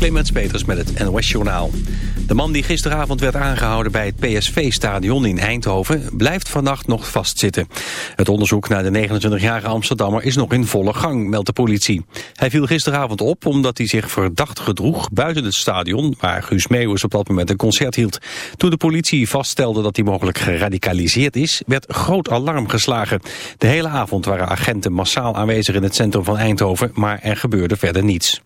Clemens Peters met het NOS Journaal. De man die gisteravond werd aangehouden bij het PSV-stadion in Eindhoven... blijft vannacht nog vastzitten. Het onderzoek naar de 29-jarige Amsterdammer is nog in volle gang, meldt de politie. Hij viel gisteravond op omdat hij zich verdacht gedroeg buiten het stadion... waar Guus Meeuwis op dat moment een concert hield. Toen de politie vaststelde dat hij mogelijk geradicaliseerd is... werd groot alarm geslagen. De hele avond waren agenten massaal aanwezig in het centrum van Eindhoven... maar er gebeurde verder niets.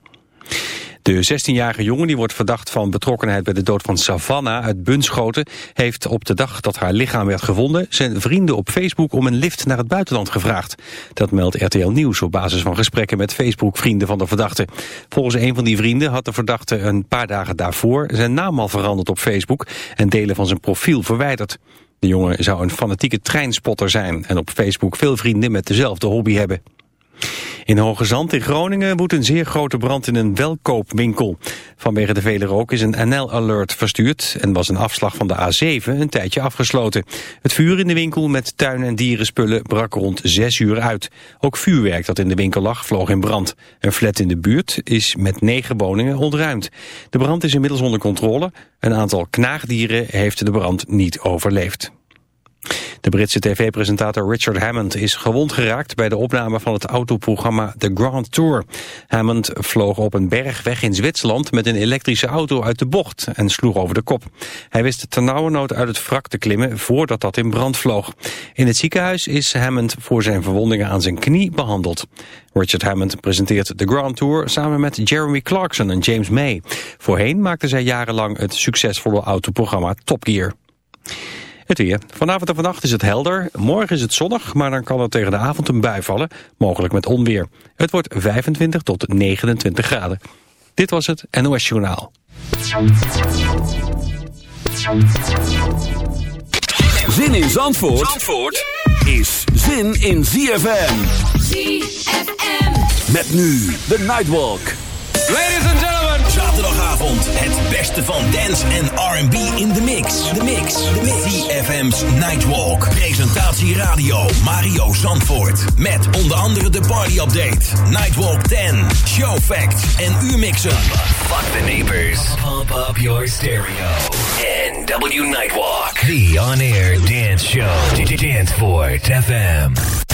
De 16-jarige jongen die wordt verdacht van betrokkenheid bij de dood van Savannah uit Bunschoten heeft op de dag dat haar lichaam werd gevonden zijn vrienden op Facebook om een lift naar het buitenland gevraagd. Dat meldt RTL Nieuws op basis van gesprekken met Facebook-vrienden van de verdachte. Volgens een van die vrienden had de verdachte een paar dagen daarvoor zijn naam al veranderd op Facebook en delen van zijn profiel verwijderd. De jongen zou een fanatieke treinspotter zijn en op Facebook veel vrienden met dezelfde hobby hebben. In Hoge Zand in Groningen woedt een zeer grote brand in een welkoopwinkel. Vanwege de vele rook is een NL-alert verstuurd en was een afslag van de A7 een tijdje afgesloten. Het vuur in de winkel met tuin- en dierenspullen brak rond 6 uur uit. Ook vuurwerk dat in de winkel lag vloog in brand. Een flat in de buurt is met negen woningen ontruimd. De brand is inmiddels onder controle. Een aantal knaagdieren heeft de brand niet overleefd. De Britse tv-presentator Richard Hammond is gewond geraakt bij de opname van het autoprogramma The Grand Tour. Hammond vloog op een berg weg in Zwitserland met een elektrische auto uit de bocht en sloeg over de kop. Hij wist ternauwernood uit het wrak te klimmen voordat dat in brand vloog. In het ziekenhuis is Hammond voor zijn verwondingen aan zijn knie behandeld. Richard Hammond presenteert The Grand Tour samen met Jeremy Clarkson en James May. Voorheen maakte zij jarenlang het succesvolle autoprogramma Top Gear. Het weer. Vanavond en vannacht is het helder. Morgen is het zonnig, maar dan kan er tegen de avond een bui vallen. Mogelijk met onweer. Het wordt 25 tot 29 graden. Dit was het NOS Journaal. Zin in Zandvoort, Zandvoort is zin in ZFM. ZFM. Met nu de Nightwalk. Ladies and gentlemen. Zaterdagavond het beste van dance en R&B in de mix. De mix. De mix. CFM's Nightwalk. Presentatie radio Mario Zandvoort. Met onder andere de party update. Nightwalk 10. Show facts en uurmixen. Fuck the neighbors. Pump up your stereo. NW Nightwalk. The on-air dance show. Danceport FM.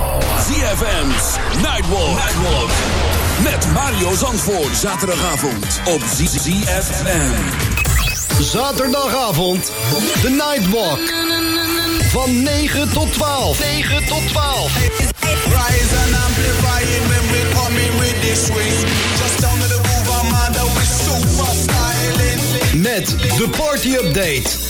ZFM's Nightwalk. Nightwalk. Met Mario Zandvoort. Zaterdagavond op ZFM. Zaterdagavond, de Nightwalk. Van 9 tot 12. 9 tot 12. Rise and amplify it when we coming with this swing. Just down to the groove, I'm under with super styling. Met de party update.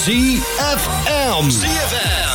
ZFM. ZFM.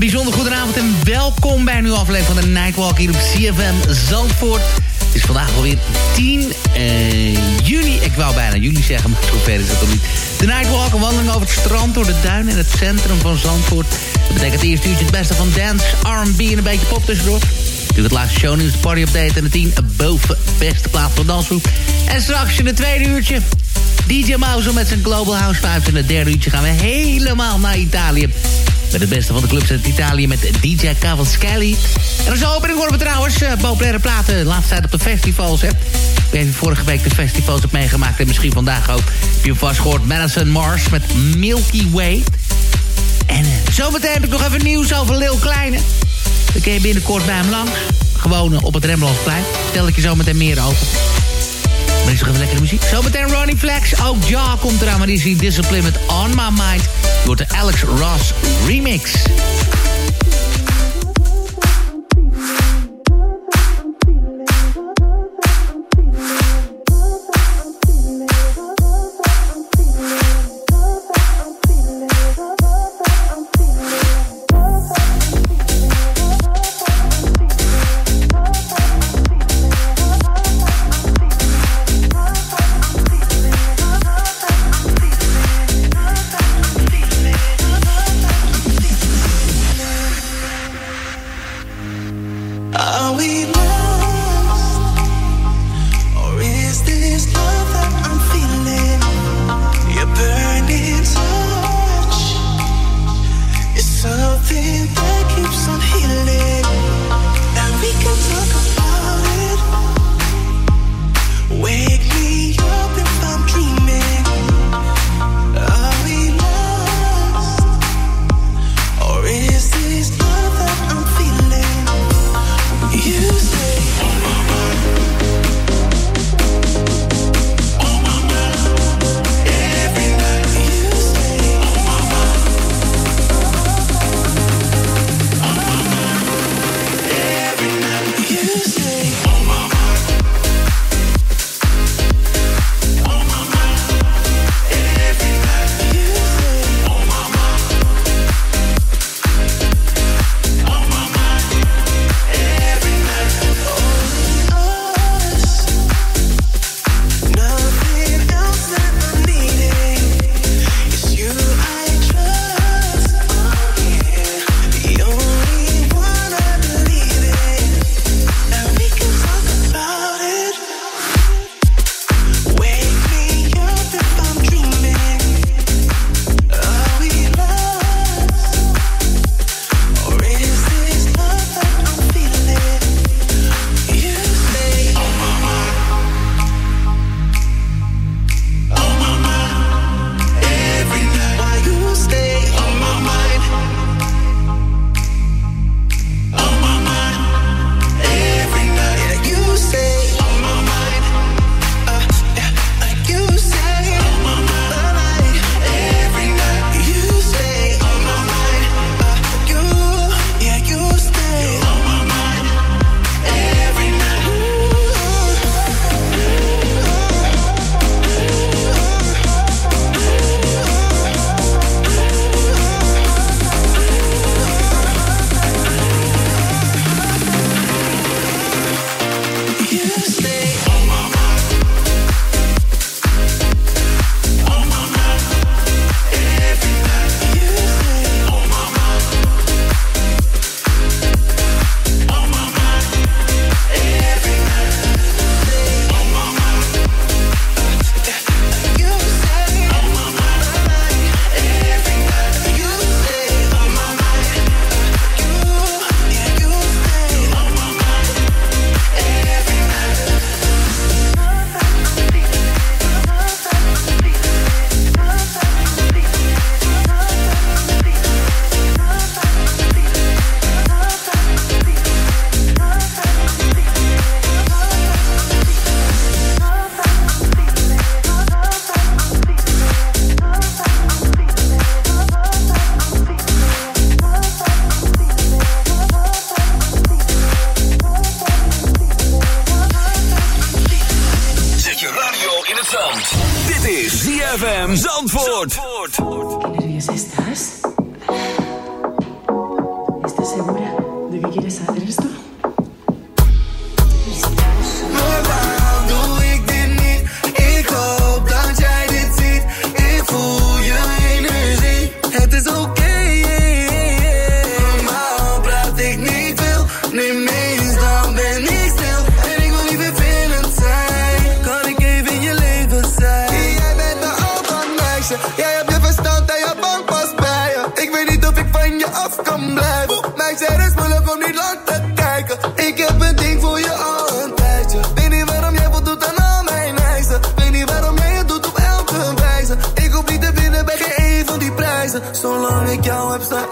Een bijzonder goedenavond en welkom bij een nieuwe aflevering van de Nightwalk hier op CFM Zandvoort. Het is vandaag alweer 10 uh, juni. Ik wou bijna juli zeggen, maar zover is het nog niet. De Nightwalk, een wandeling over het strand, door de duinen in het centrum van Zandvoort. Dat betekent het eerste uurtje het beste van dance, R&B en een beetje pop tussendoor. Nu het laatste shownieuws, de party update en de 10 boven beste plaats van dansgroep. En straks in het tweede uurtje DJ Mouse met zijn Global House Vibes. En het derde uurtje gaan we helemaal naar Italië. Met het beste van de clubs uit Italië met DJ Cavaschelli. En als opening horen we trouwens uh, populaire platen de laatste tijd op de festivals. Hè. Ik vorige week de festivals heb meegemaakt en misschien vandaag ook. Heb je vast gehoord Madison Mars met Milky Way. En uh, zometeen heb ik nog even nieuws over Lil Kleine. Dan kun je binnenkort bij hem langs. Gewoon op het Rembrandtplein. Stel ik je zo meteen meer over. Zometeen Ronnie Flex. Ook Ja komt eraan, maar die is Discipline met On My Mind. Door de Alex Ross remix.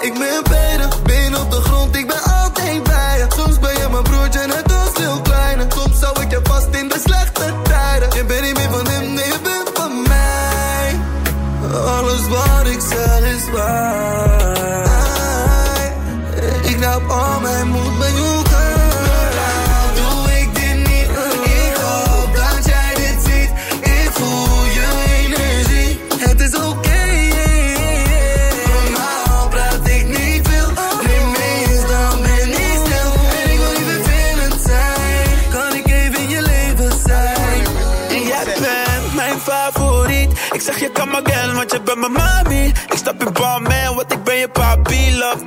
ik ben beter.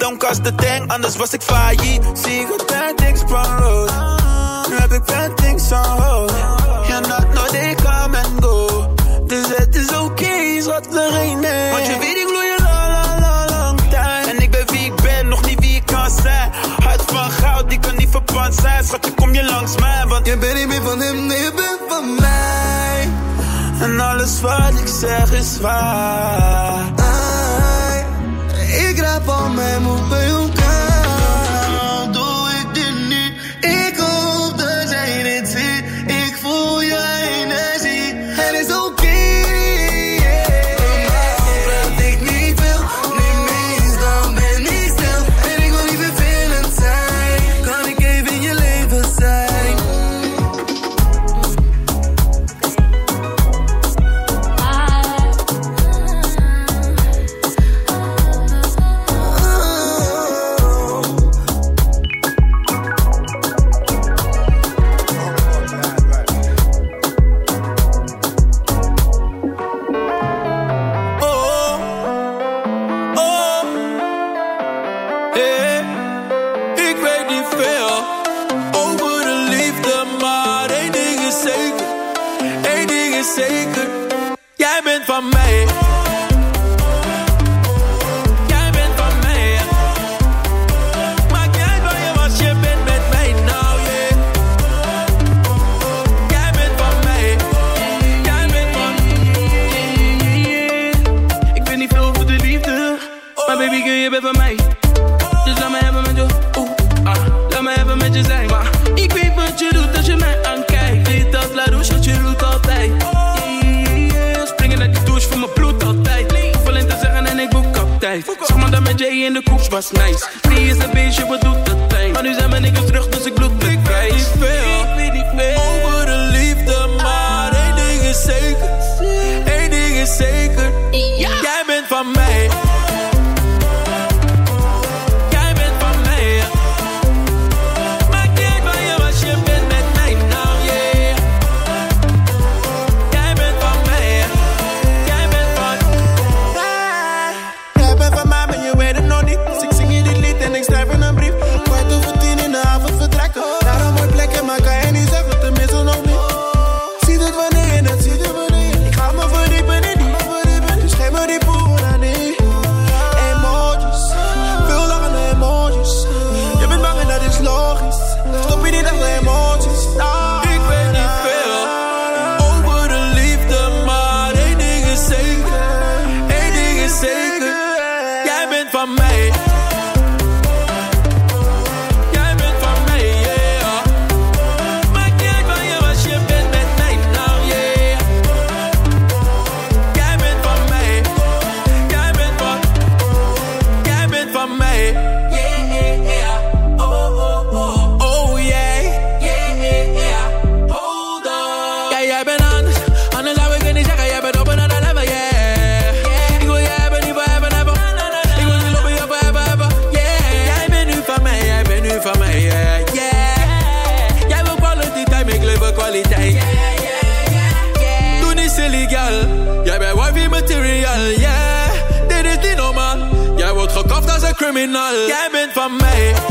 Dan als de tank, anders was ik failliet. Zie ik het bad things rood. Oh. Nu heb ik bad things on hold. Ja, not no, they come and go. Dus het is oké, okay, er erin, nee. Want je weet, ik loei la la la lang tijd. En ik ben wie ik ben, nog niet wie ik kan zijn. Hart van goud, die kan niet verpand zijn. Schatje, kom je langs mij, want je bent niet meer van hem, nee, je bent van mij. En alles wat ik zeg is waar. Ah, ah, ah. olhar para o mesmo bem um van mij.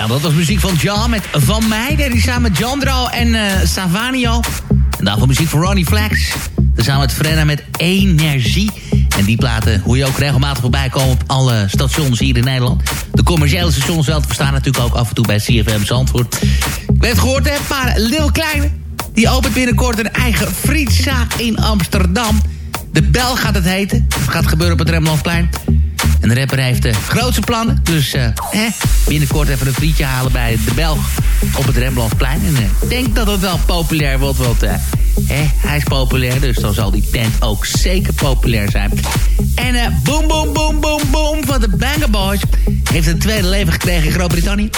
Ja, dat was muziek van John met Van Mij. Hij samen met Jandro en eh Savanio. En daarvoor muziek van Ronnie Flex. Samen met Frenna met Energie. En die platen hoe je ook regelmatig voorbij komen op alle stations hier in Nederland. De commerciële stations wel te verstaan natuurlijk ook af en toe bij CFM Zandvoort. Ik weet gehoord hebt, maar Lil Kleine... die opent binnenkort een eigen frietzaak in Amsterdam. De Bel gaat het heten. Het gaat gebeuren op het Rembrandtplein. En de rapper heeft de grootste plannen. Dus eh, eh, binnenkort even een frietje halen bij de Belg op het Rembrandtplein. En eh, ik denk dat het wel populair wordt, want eh, eh, hij is populair. Dus dan zal die tent ook zeker populair zijn. En eh Boom Boom Boom Boom Boom van de Banger Boys... heeft een tweede leven gekregen in Groot-Brittannië.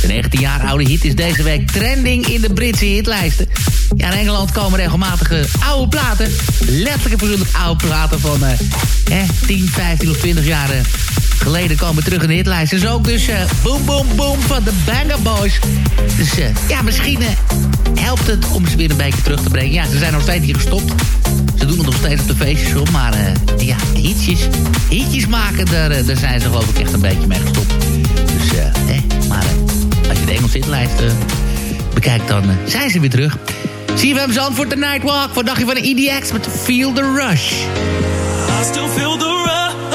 De 19 jaar oude hit is deze week trending in de Britse hitlijsten. Ja, in Engeland komen regelmatig oude platen. Letterlijk figuurlijk oude platen van eh, eh, 10, 15 of 20 jaar eh, geleden komen terug in de hitlijst. Dus ook dus eh, Boom Boom Boom van de Banger Boys. Dus eh, ja, misschien eh, helpt het om ze weer een beetje terug te brengen. Ja, ze zijn nog steeds hier gestopt. Ze doen het nog steeds op de feestjes op. Maar ja, hitjes, hitjes maken, daar, daar zijn ze geloof ik echt een beetje mee gestopt. Dus eh, maar de Engelse hitlijst eh, bekijkt, dan eh, zijn ze weer terug. CFM Zandvoort, The Nightwalk. Voor dagje van de EDX met Feel the Rush. I still feel the rush,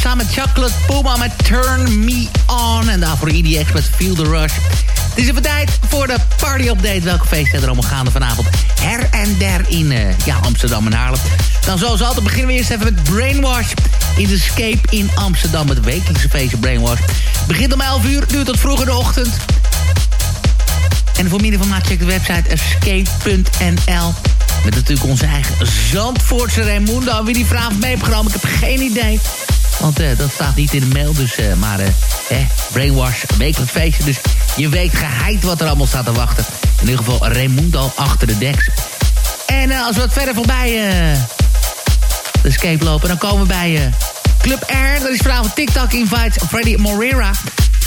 Samen met Chocolate Puma met Turn Me On. En daarvoor EDX met Feel the Rush. Het is even tijd voor de party-update. Welke feesten er allemaal gaande vanavond her en der in uh, ja, Amsterdam en Haarlem. Dan zoals altijd beginnen we eerst even met Brainwash in Escape in Amsterdam. Het wekelijkse feestje Brainwash. Begint om 11 uur, duurt tot vroeg in de ochtend. En voor meer informatie check de website escape.nl. Met natuurlijk onze eigen Zandvoortse Raimundo. Wie die vanavond mee heeft genomen, ik heb geen idee. Want uh, dat staat niet in de mail, dus uh, maar... Eh, brainwash, wekelijk feestje. Dus je weet geheid wat er allemaal staat te wachten. In ieder geval Raimundo achter de deks. En als we wat verder voorbij de escape lopen... dan komen we bij Club Air. Dat is vanavond TikTok Invites Freddy Morera.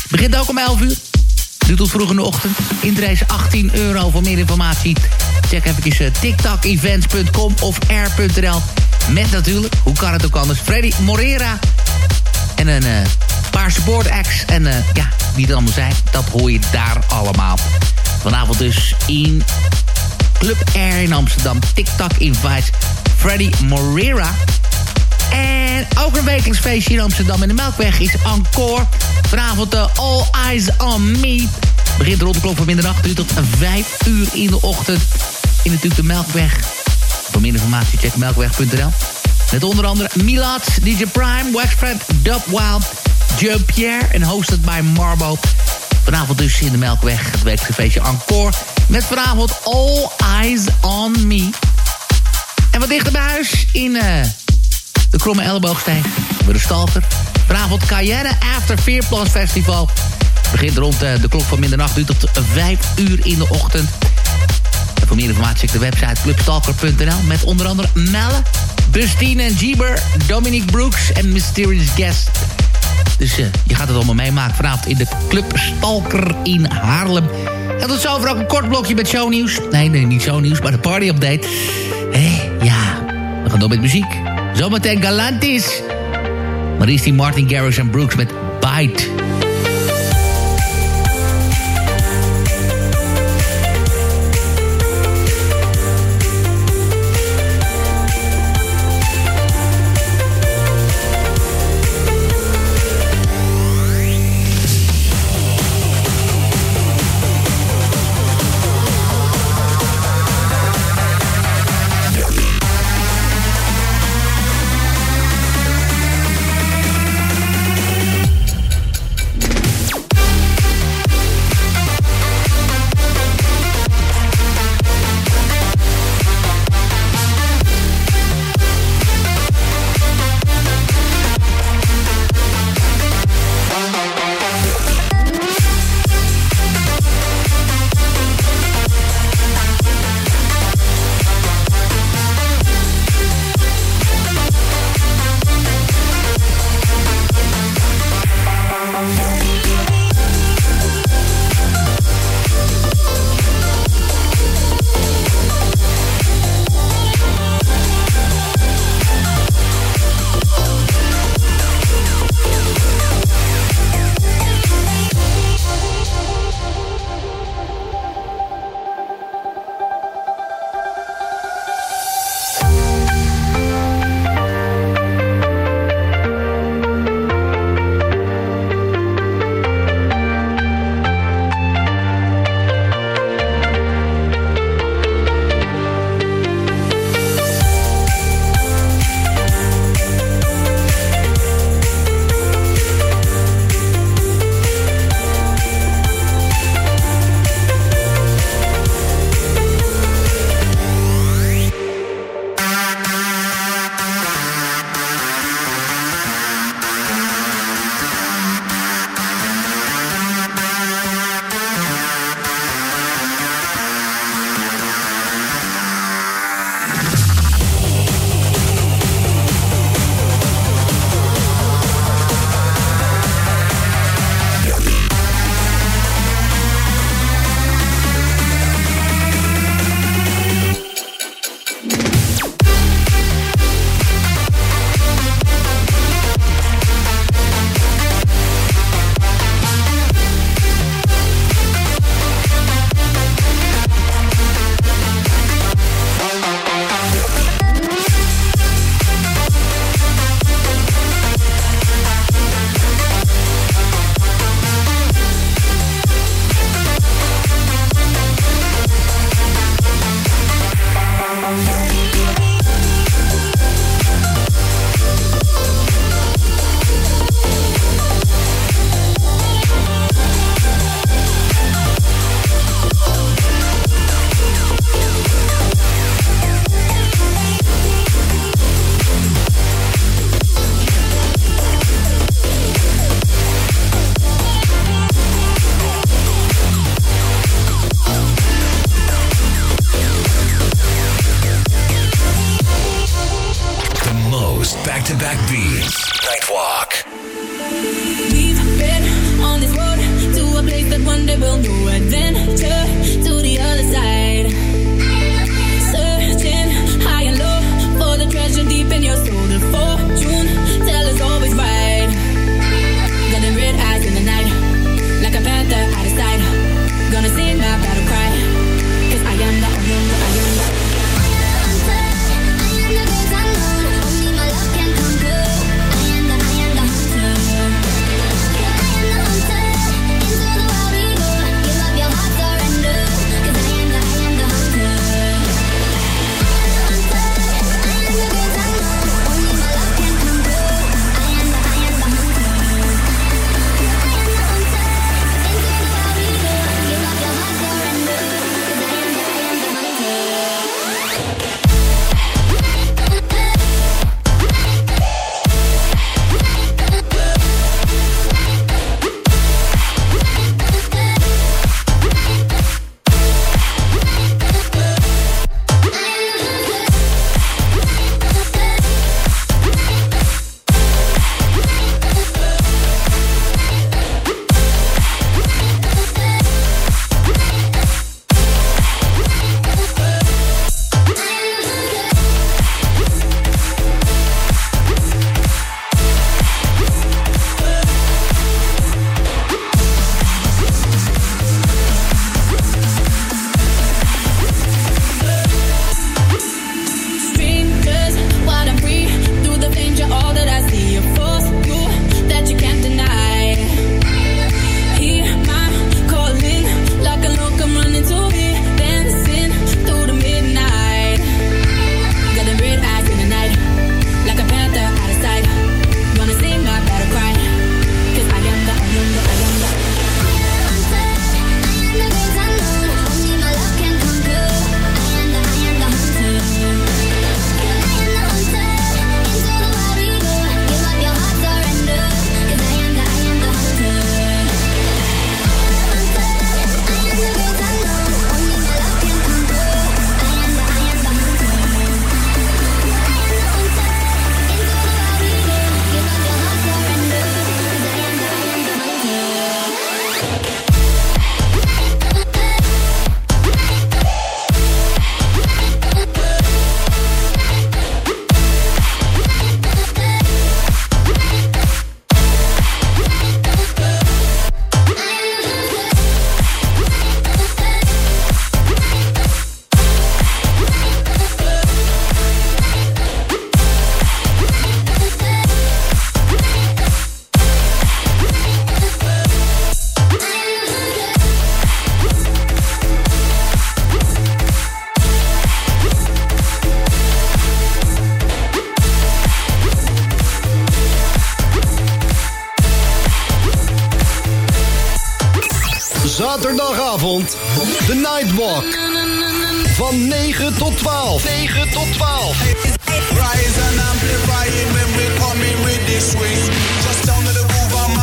Begint ook om 11 uur. Nu tot vroeg in de ochtend. Intrace 18 euro voor meer informatie. Check even tiktokevents.com of air.nl. Met natuurlijk, hoe kan het ook anders, Freddy Morera. En een uh, paar support acts. En uh, ja, wie het allemaal zijn, dat hoor je daar allemaal. Vanavond dus in Club Air in Amsterdam. TikTok invites Freddy Morera. En ook een wekelijks feestje in Amsterdam in de Melkweg is Encore. Vanavond de All Eyes on Me. Begint rond de klok van middernacht, duurt tot 5 uur in de ochtend. In natuurlijk de Melkweg. Voor meer informatie check melkweg.nl. Met onder andere Milat, DJ Prime, Waxfred, Dub Wild, Joe Pierre en hosted by Marbo. Vanavond dus in de Melkweg, het wekelijkse feestje Encore. Met vanavond All Eyes on Me. En wat dichter bij huis in uh, de Kromme Elleboogstein. Bij de Stalker. Vanavond Cayenne After Festival. Begint rond uh, de klok van middernacht, duurt tot 5 uur in de ochtend. En voor meer informatie check de website clubstalker.nl. Met onder andere Melle, Bustine en Jeeber, Dominic Brooks en Mysterious Guest. Dus uh, je gaat het allemaal meemaken vanavond in de Club Stalker in Haarlem. En tot zover ook een kort blokje met shownieuws. Nee, nee, niet shownieuws, maar de party update. Hé, ja, we gaan door met muziek. Zometeen Galantis. Maar Martin Garrix en Brooks met Bite. Van 9 tot 12. 9 tot 12. Rise and amplify it when we coming with this swing. Just down to the groove, I'm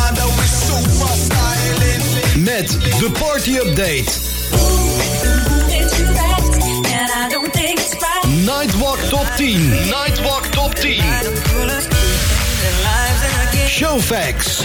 super styling. Met de party update. Nightwalk top 10. Nightwalk top 10. Showfax.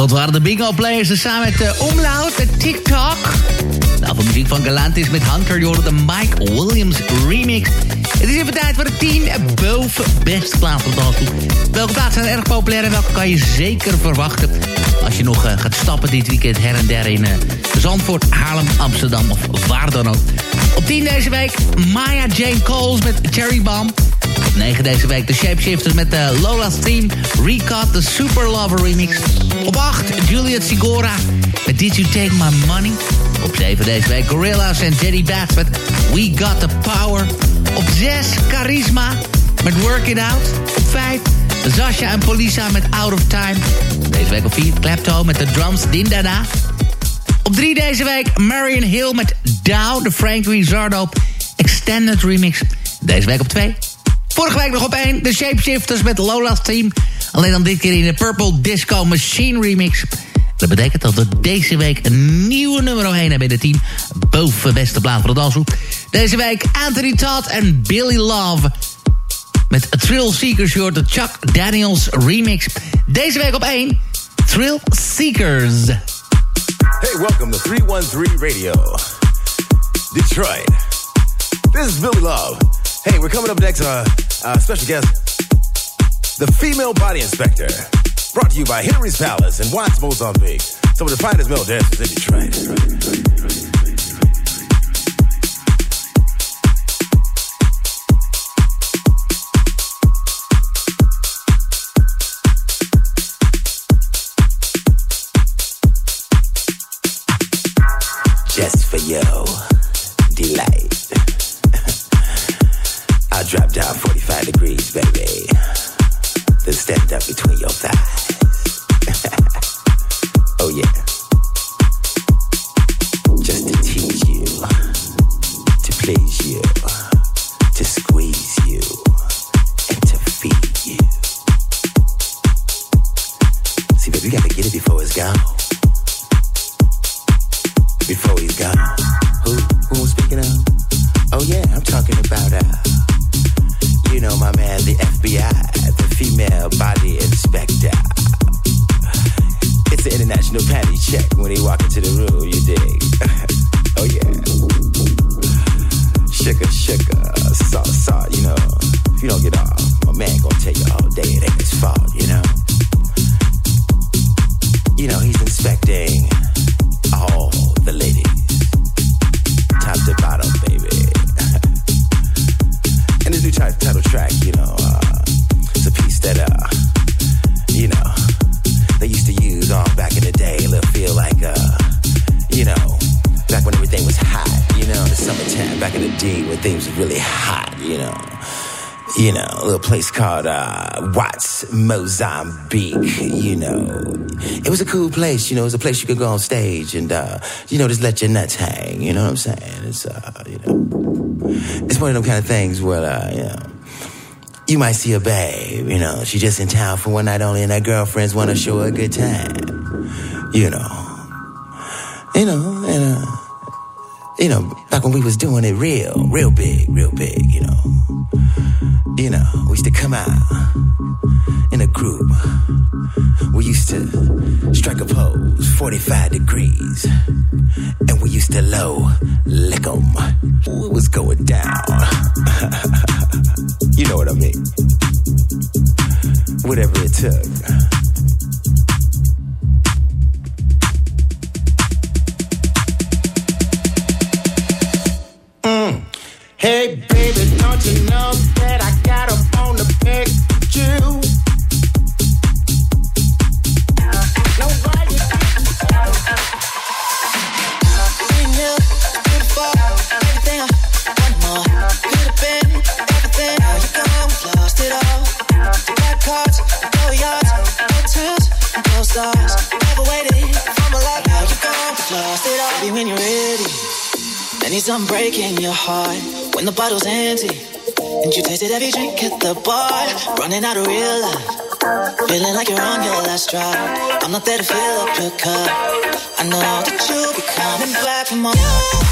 Dat waren de bingo players samen met uh, Umlaut, met TikTok. Nou, voor muziek van Galantis met Hunter, je de Mike Williams remix. Het is even tijd voor de 10 boven beste plaat van dansgroep. Welke plaatsen zijn erg populair en welke kan je zeker verwachten... als je nog uh, gaat stappen dit weekend her en der in uh, Zandvoort, Haarlem, Amsterdam of waar dan ook. Op 10 deze week Maya Jane Coles met Cherry Bomb. Op 9 deze week de Shapeshifters met de Lola's Team. Recut, de Super Lover remix. Op 8 Juliet Sigora met Did You Take My Money. Op 7 deze week Gorillaz en Jenny Bats met We Got The Power. Op 6 Charisma met Work It Out. Op 5 Zasha en Polisa met Out of Time. Deze week op 4 Klepto met de drums Dindada. Op 3 deze week Marion Hill met Down, de Frank Rizzardo Extended Remix. Deze week op 2 Vorige week nog op 1, de Shapeshifters met Lola's Team. Alleen dan dit keer in de Purple Disco Machine Remix. Dat betekent dat we deze week een nieuwe nummer 1 hebben in de team. Boven beste plaat van de danshoek. Deze week Anthony Todd en Billy Love. Met Thrill Seekers, je de Chuck Daniels remix. Deze week op 1. Thrill Seekers. Hey, welcome to 313 Radio, Detroit. This is Billy Love. Hey, we're coming up next, uh, uh, special guest, the Female Body Inspector. Brought to you by Henry's Palace and Watts Mozambique. Some of the finest male dancers in Detroit. just up Mozambique. You know, it was a cool place. You know, it was a place you could go on stage and, uh, you know, just let your nuts hang. You know what I'm saying? It's, uh, you know, it's one of them kind of things where, uh, you know, you might see a babe. You know, she just in town for one night only, and her girlfriends want to show her a good time. You know, you know, and uh, you know, back when we was doing it real, real big, real big. You know. You know, we used to come out in a group. We used to strike a pose, 45 degrees. And we used to low lick 'em. Ooh, It was going down. you know what I mean? Whatever it took. Mm. Hey, baby, don't you know that I got a stars. Never waited for my life. Now you gone, lost it all. Baby, when you're ready, I need something breaking your heart. When the bottle's empty, and you tasted every drink at the bar. Running out of real life. Feeling like you're on your last drop. I'm not there to fill up your cup. I know that you'll be coming back for more.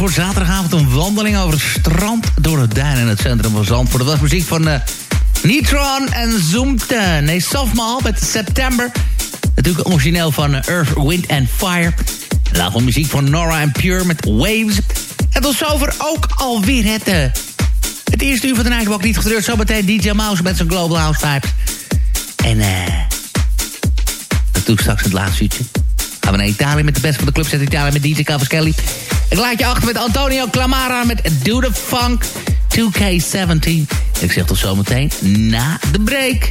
Zandvoort. Zaterdagavond een wandeling over het strand door het duin in het centrum van Zandvoort. Dat was muziek van uh, Nitron en Zoomte. Nee, Softmaal met September. Natuurlijk origineel van uh, Earth, Wind and Fire. En later muziek van Nora and Pure met Waves. En tot zover ook alweer het, uh, het eerste uur van de Nightwalk. Niet getreurd, zometeen DJ Mouse met zijn Global House Vibes. En eh... ik straks het laatste uurtje. Gaan we naar Italië met de beste van de clubs uit Italië met DJ Cavaschelli. Ik laat je achter met Antonio Clamara met Do The Funk 2K17. Ik zeg tot zometeen na de break.